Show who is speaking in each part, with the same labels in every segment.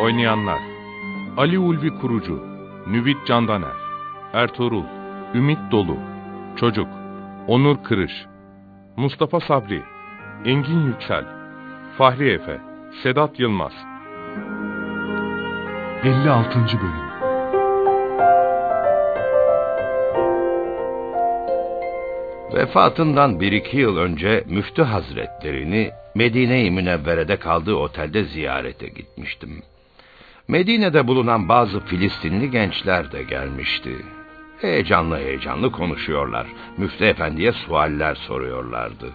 Speaker 1: Oynayanlar. Ali Ulvi Kurucu Nüvit Candaner. Ertuğrul Ümit Dolu. Çocuk Onur Kırış. Mustafa Sabri Engin Yüksel. Fahri Efe Sedat Yılmaz.
Speaker 2: 56. Bölüm.
Speaker 3: Vefatından bir iki yıl önce Müftü Hazretlerini Medine-i Münevvere'de kaldığı otelde ziyarete gitmiştim. Medine'de bulunan bazı Filistinli gençler de gelmişti. Heyecanlı heyecanlı konuşuyorlar. Müftü Efendi'ye sualler soruyorlardı.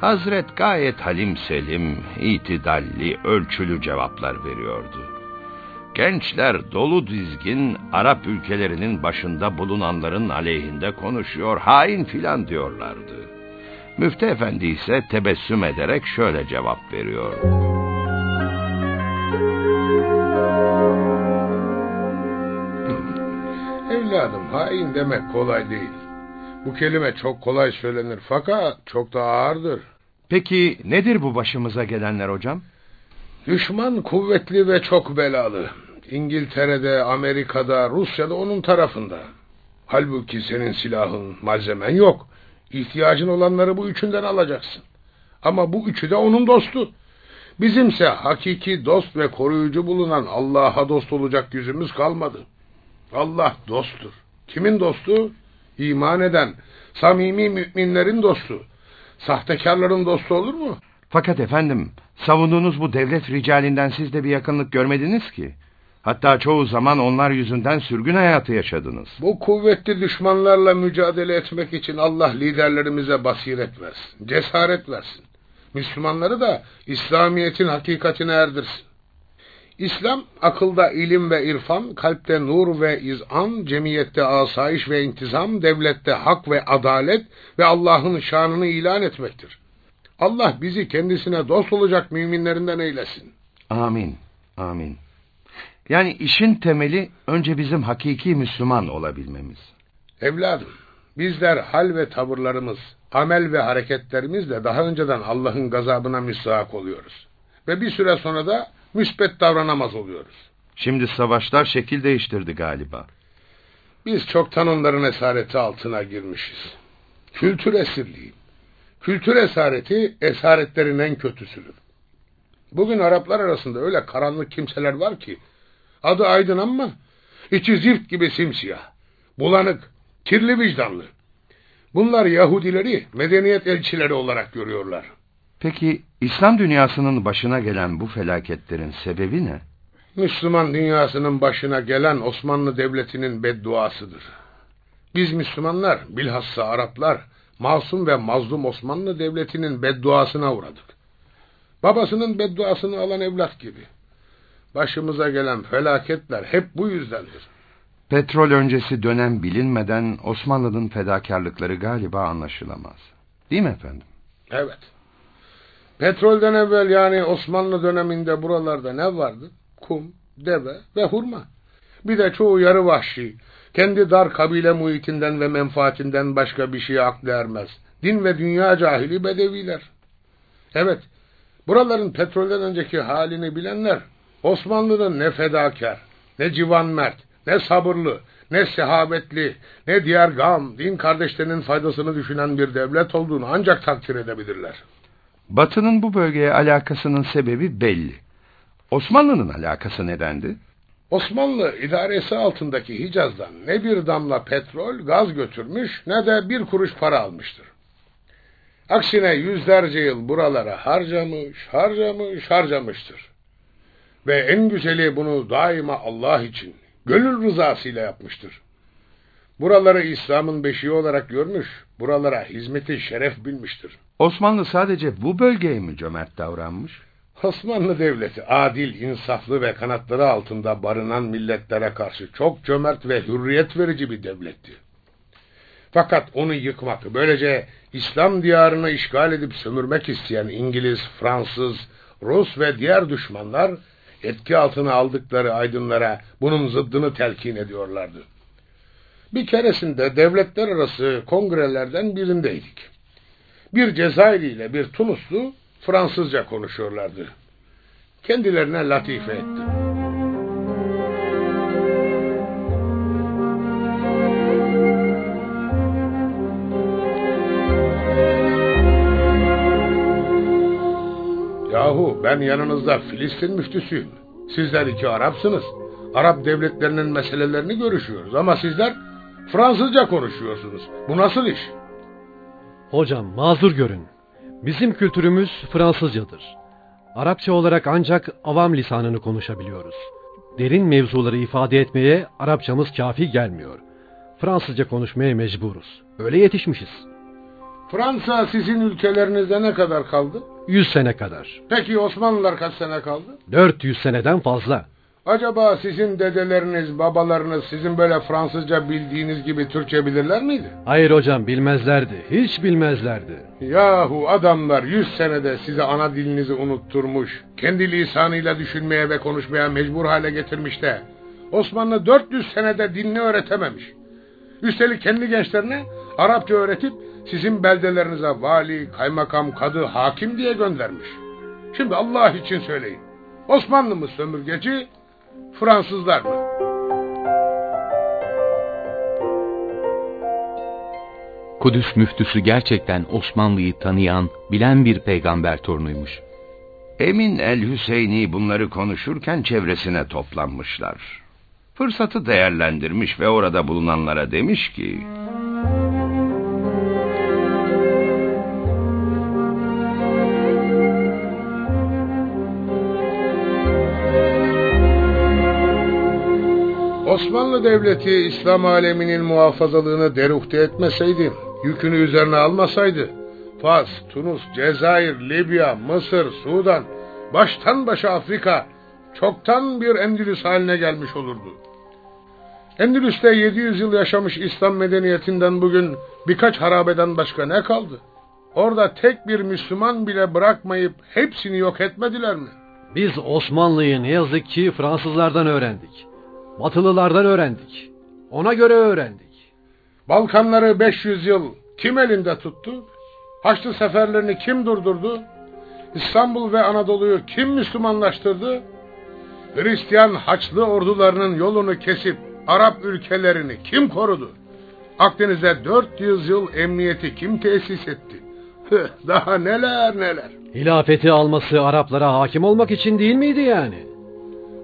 Speaker 3: Hazret gayet halim selim, itidalli, ölçülü cevaplar veriyordu. Gençler dolu dizgin Arap ülkelerinin başında bulunanların aleyhinde konuşuyor, hain filan diyorlardı. Müftü Efendi ise tebessüm ederek şöyle cevap veriyor.
Speaker 4: Evladım hain demek kolay değil. Bu kelime çok kolay söylenir fakat çok da ağırdır.
Speaker 3: Peki nedir bu başımıza gelenler hocam?
Speaker 4: Düşman kuvvetli ve çok belalı. İngiltere'de, Amerika'da, Rusya'da onun tarafında. Halbuki senin silahın, malzemen yok. İhtiyacın olanları bu üçünden alacaksın. Ama bu üçü de onun dostu. Bizimse hakiki dost ve koruyucu bulunan Allah'a dost olacak yüzümüz kalmadı. Allah dosttur. Kimin dostu? İman eden, samimi müminlerin dostu. Sahtekarların dostu olur mu?
Speaker 3: Fakat efendim, savunduğunuz bu devlet ricalinden siz de bir yakınlık görmediniz ki. Hatta çoğu zaman onlar yüzünden sürgün hayatı yaşadınız.
Speaker 4: Bu kuvvetli düşmanlarla mücadele etmek için Allah liderlerimize basiret versin, cesaret versin. Müslümanları da İslamiyet'in hakikatine erdirsin. İslam, akılda ilim ve irfan, kalpte nur ve izan, cemiyette asayiş ve intizam, devlette hak ve adalet ve Allah'ın şanını ilan etmektir. Allah bizi kendisine dost olacak müminlerinden eylesin.
Speaker 3: Amin, amin. Yani işin temeli önce bizim hakiki Müslüman olabilmemiz.
Speaker 4: Evladım, bizler hal ve tavırlarımız, amel ve hareketlerimizle daha önceden Allah'ın gazabına müstahak oluyoruz. Ve bir süre sonra da müspet davranamaz oluyoruz.
Speaker 3: Şimdi savaşlar şekil değiştirdi galiba.
Speaker 4: Biz çoktan onların esareti altına girmişiz. Kültür esirliği. Kültür esareti esaretlerin en kötüsüdür. Bugün Araplar arasında öyle karanlık kimseler var ki adı aydın ama içi zift gibi simsiyah, bulanık, kirli vicdanlı. Bunlar Yahudileri medeniyet elçileri olarak görüyorlar.
Speaker 3: Peki İslam dünyasının başına gelen bu felaketlerin sebebi ne?
Speaker 4: Müslüman dünyasının başına gelen Osmanlı Devleti'nin bedduasıdır. Biz Müslümanlar, bilhassa Araplar, masum ve mazlum Osmanlı Devleti'nin bedduasına uğradık. Babasının bedduasını alan evlat gibi. Başımıza gelen felaketler hep bu yüzdendir.
Speaker 3: Petrol öncesi dönem bilinmeden Osmanlı'nın fedakarlıkları galiba anlaşılamaz. Değil mi efendim?
Speaker 4: Evet. Petrolden evvel yani Osmanlı döneminde buralarda ne vardı? Kum, deve ve hurma. Bir de çoğu yarı vahşi, kendi dar kabile muhitinden ve menfaatinden başka bir şeye aklı ermez. Din ve dünya cahili bedeviler. Evet, buraların petrolden önceki halini bilenler, Osmanlı'nın ne fedakar, ne civan mert, ne sabırlı, ne sehabetli, ne diğer gam, din kardeşlerinin faydasını düşünen bir devlet olduğunu ancak takdir edebilirler.
Speaker 3: Batı'nın bu bölgeye alakasının sebebi belli. Osmanlı'nın alakası nedendi?
Speaker 4: Osmanlı idaresi altındaki Hicaz'dan ne bir damla petrol, gaz götürmüş ne de bir kuruş para almıştır. Aksine yüzlerce yıl buralara harcamış, harcamış, harcamıştır. Ve en güzeli bunu daima Allah için, gönül rızasıyla yapmıştır. Buraları İslam'ın beşiği olarak görmüş, buralara hizmeti şeref bilmiştir.
Speaker 3: Osmanlı sadece bu bölgeye mi cömert davranmış?
Speaker 4: Osmanlı Devleti adil, insaflı ve kanatları altında barınan milletlere karşı çok cömert ve hürriyet verici bir devletti. Fakat onu yıkmak, böylece İslam diyarını işgal edip sömürmek isteyen İngiliz, Fransız, Rus ve diğer düşmanlar etki altına aldıkları aydınlara bunun zıddını telkin ediyorlardı. Bir keresinde devletler arası kongrelerden birindeydik. Bir Cezayirli ile bir Tunuslu Fransızca konuşuyorlardı. Kendilerine latife ettim. Yahu ben yanınızda Filistin müftüsüyüm. Sizler iki Arapsınız. Arap devletlerinin meselelerini görüşüyoruz ama sizler Fransızca konuşuyorsunuz. Bu nasıl iş?
Speaker 2: Hocam mazur görün. Bizim kültürümüz Fransızcadır. Arapça olarak ancak avam lisanını konuşabiliyoruz. Derin mevzuları ifade etmeye Arapçamız kafi gelmiyor. Fransızca konuşmaya mecburuz. Öyle yetişmişiz.
Speaker 4: Fransa sizin ülkelerinizde ne kadar kaldı?
Speaker 2: 100 sene kadar.
Speaker 4: Peki Osmanlılar kaç sene kaldı?
Speaker 2: 400 seneden fazla.
Speaker 4: Acaba sizin dedeleriniz, babalarınız sizin böyle Fransızca bildiğiniz gibi Türkçe bilirler miydi?
Speaker 2: Hayır hocam bilmezlerdi. Hiç bilmezlerdi.
Speaker 4: Yahu adamlar yüz senede size ana dilinizi unutturmuş, kendi lisanıyla düşünmeye ve konuşmaya mecbur hale getirmiş de, Osmanlı 400 senede dilini öğretememiş. Üstelik kendi gençlerine Arapça öğretip sizin beldelerinize vali, kaymakam, kadı, hakim diye göndermiş. Şimdi Allah için söyleyin. Osmanlı mı sömürgeci, Fransızlar mı?
Speaker 5: Kudüs müftüsü gerçekten Osmanlı'yı tanıyan, bilen bir peygamber torunuymuş.
Speaker 3: Emin el-Hüseyni bunları konuşurken çevresine toplanmışlar. Fırsatı değerlendirmiş ve orada bulunanlara demiş ki...
Speaker 4: Osmanlı Devleti İslam aleminin muhafazalığını deruhte etmeseydi, yükünü üzerine almasaydı, Fas, Tunus, Cezayir, Libya, Mısır, Sudan, baştan başa Afrika çoktan bir Endülüs haline gelmiş olurdu. Endülüs'te 700 yıl yaşamış İslam medeniyetinden bugün birkaç harabeden başka ne kaldı? Orada tek bir Müslüman bile bırakmayıp hepsini yok etmediler mi?
Speaker 2: Biz Osmanlı'yı ne yazık ki Fransızlardan öğrendik. Batılılardan öğrendik. Ona göre öğrendik.
Speaker 4: Balkanları 500 yıl kim elinde tuttu? Haçlı seferlerini kim durdurdu? İstanbul ve Anadolu'yu kim Müslümanlaştırdı? Hristiyan Haçlı ordularının yolunu kesip Arap ülkelerini kim korudu? Akdeniz'e 400 yıl emniyeti kim tesis etti? Daha neler neler.
Speaker 2: Hilafeti alması Araplara hakim olmak için değil miydi yani?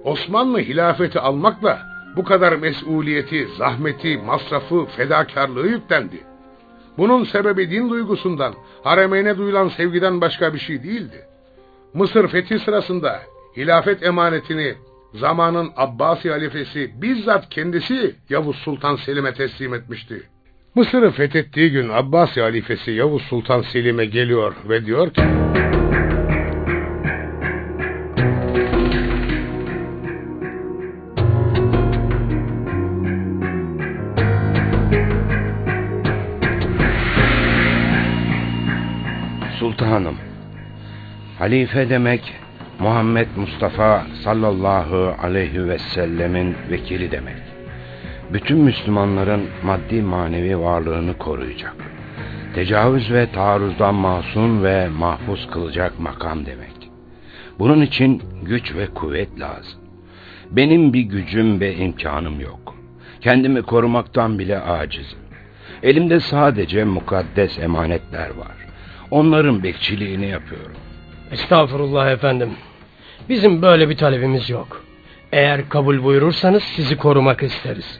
Speaker 4: Osmanlı hilafeti almakla bu kadar mesuliyeti, zahmeti, masrafı, fedakarlığı yüklendi. Bunun sebebi din duygusundan, haremeyne duyulan sevgiden başka bir şey değildi. Mısır fethi sırasında hilafet emanetini zamanın Abbasi halifesi bizzat kendisi Yavuz Sultan Selim'e teslim etmişti. Mısır'ı fethettiği gün Abbasi halifesi Yavuz Sultan Selim'e geliyor ve diyor ki...
Speaker 3: Sultanım, halife demek Muhammed Mustafa sallallahu aleyhi ve sellemin vekili demek. Bütün Müslümanların maddi manevi varlığını koruyacak. Tecavüz ve taarruzdan masum ve mahfuz kılacak makam demek. Bunun için güç ve kuvvet lazım. Benim bir gücüm ve imkanım yok. Kendimi korumaktan bile acizim. Elimde sadece mukaddes emanetler var. Onların bekçiliğini yapıyorum.
Speaker 6: Estağfurullah efendim. Bizim böyle bir talebimiz yok. Eğer kabul buyurursanız sizi korumak isteriz.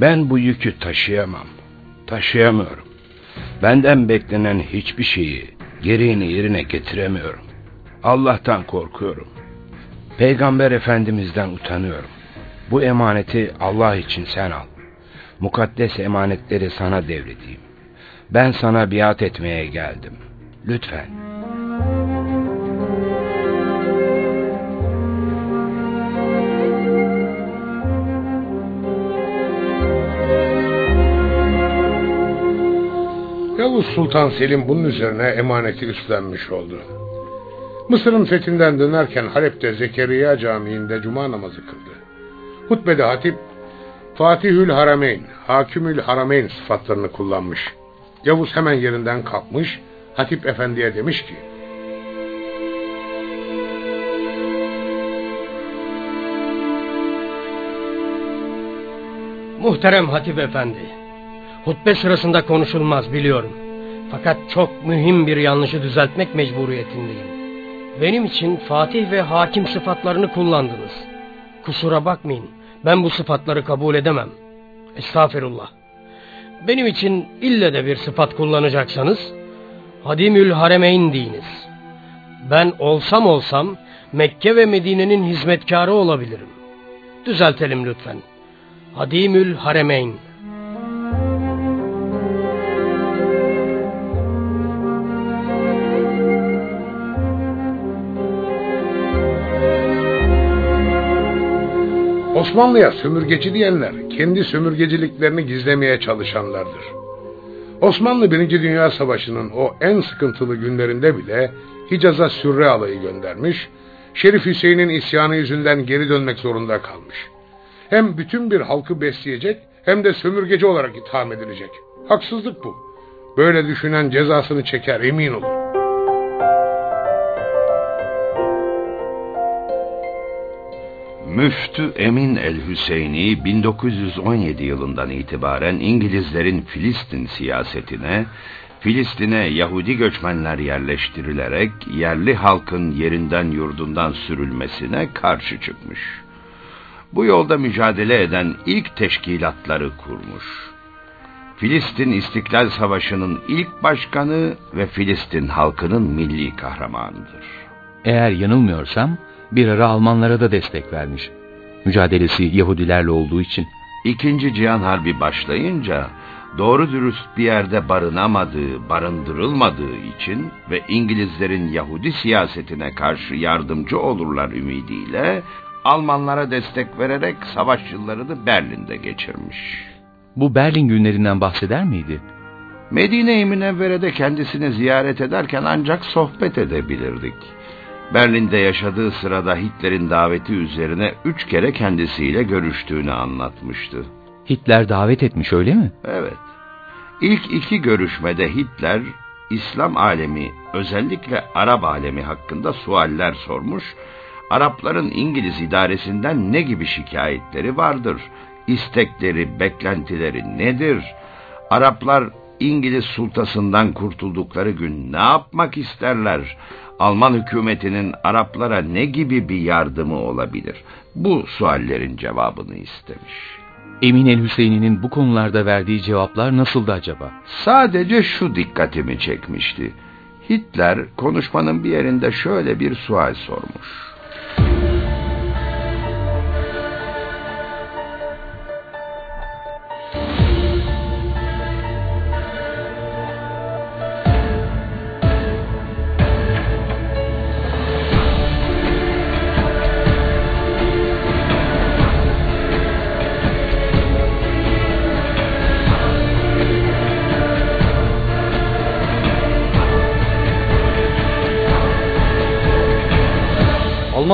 Speaker 3: Ben bu yükü taşıyamam. Taşıyamıyorum. Benden beklenen hiçbir şeyi gereğini yerine getiremiyorum. Allah'tan korkuyorum. Peygamber Efendimiz'den utanıyorum. Bu emaneti Allah için sen al. mukaddes emanetleri sana devredeyim. Ben sana biat etmeye geldim. Lütfen.
Speaker 4: Yavuz Sultan Selim bunun üzerine emaneti üstlenmiş oldu. Mısır'ın fethinden dönerken Halep'te Zekeriya Camii'nde cuma namazı kıldı. Hutbede hatip Fatihül Harameyn, Hakimül Harameyn sıfatlarını kullanmış. Yavuz hemen yerinden kalkmış, hatip efendiye demiş ki,
Speaker 6: Muhterem Hatip Efendi, hutbe sırasında konuşulmaz biliyorum. Fakat çok mühim bir yanlışı düzeltmek mecburiyetindeyim. Benim için Fatih ve Hakim sıfatlarını kullandınız. Kusura bakmayın, ben bu sıfatları kabul edemem. Estağfirullah. Benim için ille de bir sıfat kullanacaksanız, Hadimül Haremeyn deyiniz. Ben olsam olsam, Mekke ve Medine'nin hizmetkarı olabilirim. Düzeltelim lütfen. Hadimül Haremeyn.
Speaker 4: Osmanlı'ya sömürgeci diyenler kendi sömürgeciliklerini gizlemeye çalışanlardır. Osmanlı 1. Dünya Savaşı'nın o en sıkıntılı günlerinde bile Hicaz'a sürre alayı göndermiş, Şerif Hüseyin'in isyanı yüzünden geri dönmek zorunda kalmış. Hem bütün bir halkı besleyecek hem de sömürgeci olarak itham edilecek. Haksızlık bu. Böyle düşünen cezasını çeker emin olun.
Speaker 3: Müftü Emin el-Hüseyni 1917 yılından itibaren İngilizlerin Filistin siyasetine, Filistin'e Yahudi göçmenler yerleştirilerek yerli halkın yerinden yurdundan sürülmesine karşı çıkmış. Bu yolda mücadele eden ilk teşkilatları kurmuş. Filistin İstiklal Savaşı'nın ilk başkanı ve Filistin halkının milli kahramanıdır.
Speaker 5: Eğer yanılmıyorsam bir ara Almanlara da destek vermiş. Mücadelesi Yahudilerle olduğu için.
Speaker 3: İkinci Cihan Harbi başlayınca doğru dürüst bir yerde barınamadığı, barındırılmadığı için ve İngilizlerin Yahudi siyasetine karşı yardımcı olurlar ümidiyle Almanlara destek vererek savaş yıllarını Berlin'de geçirmiş.
Speaker 5: Bu Berlin günlerinden bahseder miydi?
Speaker 3: Medine-i Münevvere'de kendisini ziyaret ederken ancak sohbet edebilirdik. Berlin'de yaşadığı sırada Hitler'in daveti üzerine üç kere kendisiyle görüştüğünü anlatmıştı.
Speaker 5: Hitler davet etmiş öyle mi?
Speaker 3: Evet. İlk iki görüşmede Hitler, İslam alemi, özellikle Arap alemi hakkında sualler sormuş, Arapların İngiliz idaresinden ne gibi şikayetleri vardır, istekleri, beklentileri nedir, Araplar İngiliz sultasından kurtuldukları gün ne yapmak isterler, Alman hükümetinin Araplara ne gibi bir yardımı olabilir? Bu suallerin cevabını istemiş.
Speaker 5: Emin el Hüseyin'in bu konularda verdiği cevaplar nasıldı acaba?
Speaker 3: Sadece şu dikkatimi çekmişti. Hitler konuşmanın bir yerinde şöyle bir sual sormuş.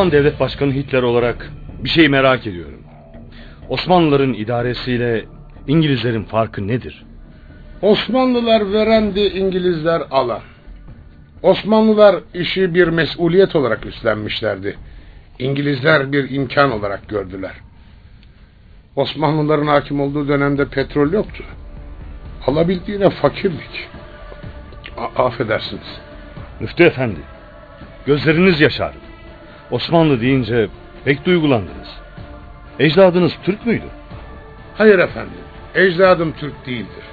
Speaker 7: Alman devlet başkanı Hitler olarak bir şey merak ediyorum. Osmanlıların idaresiyle İngilizlerin farkı nedir?
Speaker 4: Osmanlılar verendi, İngilizler alan. Osmanlılar işi bir mesuliyet olarak üstlenmişlerdi. İngilizler bir imkan olarak gördüler. Osmanlıların hakim olduğu dönemde petrol yoktu. Alabildiğine fakirlik. A affedersiniz.
Speaker 7: Müftü efendi, gözleriniz yaşardı. Osmanlı deyince pek duygulandınız. Ecdadınız Türk müydü?
Speaker 4: Hayır efendim, ecdadım Türk değildir.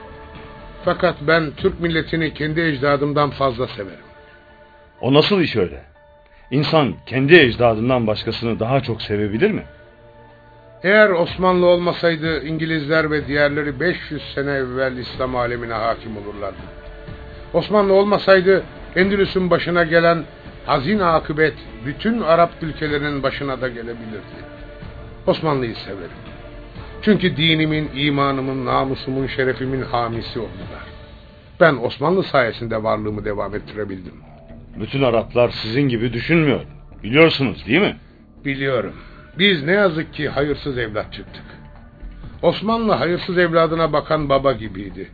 Speaker 4: Fakat ben Türk milletini kendi ecdadımdan fazla severim.
Speaker 7: O nasıl iş öyle? İnsan kendi ecdadından başkasını daha çok sevebilir mi?
Speaker 4: Eğer Osmanlı olmasaydı İngilizler ve diğerleri 500 sene evvel İslam alemine hakim olurlardı. Osmanlı olmasaydı Endülüs'ün başına gelen hazin akıbet bütün Arap ülkelerinin başına da gelebilirdi. Osmanlı'yı severim. Çünkü dinimin, imanımın, namusumun, şerefimin hamisi oldular. Ben Osmanlı sayesinde varlığımı devam ettirebildim.
Speaker 7: Bütün Araplar sizin gibi düşünmüyor. Biliyorsunuz değil mi?
Speaker 4: Biliyorum. Biz ne yazık ki hayırsız evlat çıktık. Osmanlı hayırsız evladına bakan baba gibiydi.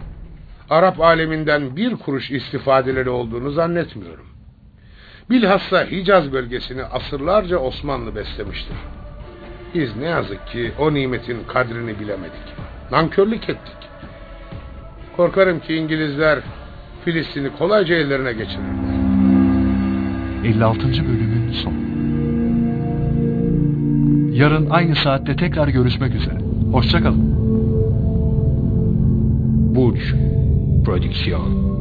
Speaker 4: Arap aleminden bir kuruş istifadeleri olduğunu zannetmiyorum. Bilhassa Hicaz bölgesini asırlarca Osmanlı beslemiştir. Biz ne yazık ki o nimetin kadrini bilemedik. Nankörlük ettik. Korkarım ki İngilizler Filistin'i kolayca ellerine geçirirler.
Speaker 8: 56. bölümün sonu. Yarın aynı saatte tekrar görüşmek üzere. Hoşçakalın.
Speaker 9: Burç Prodüksiyon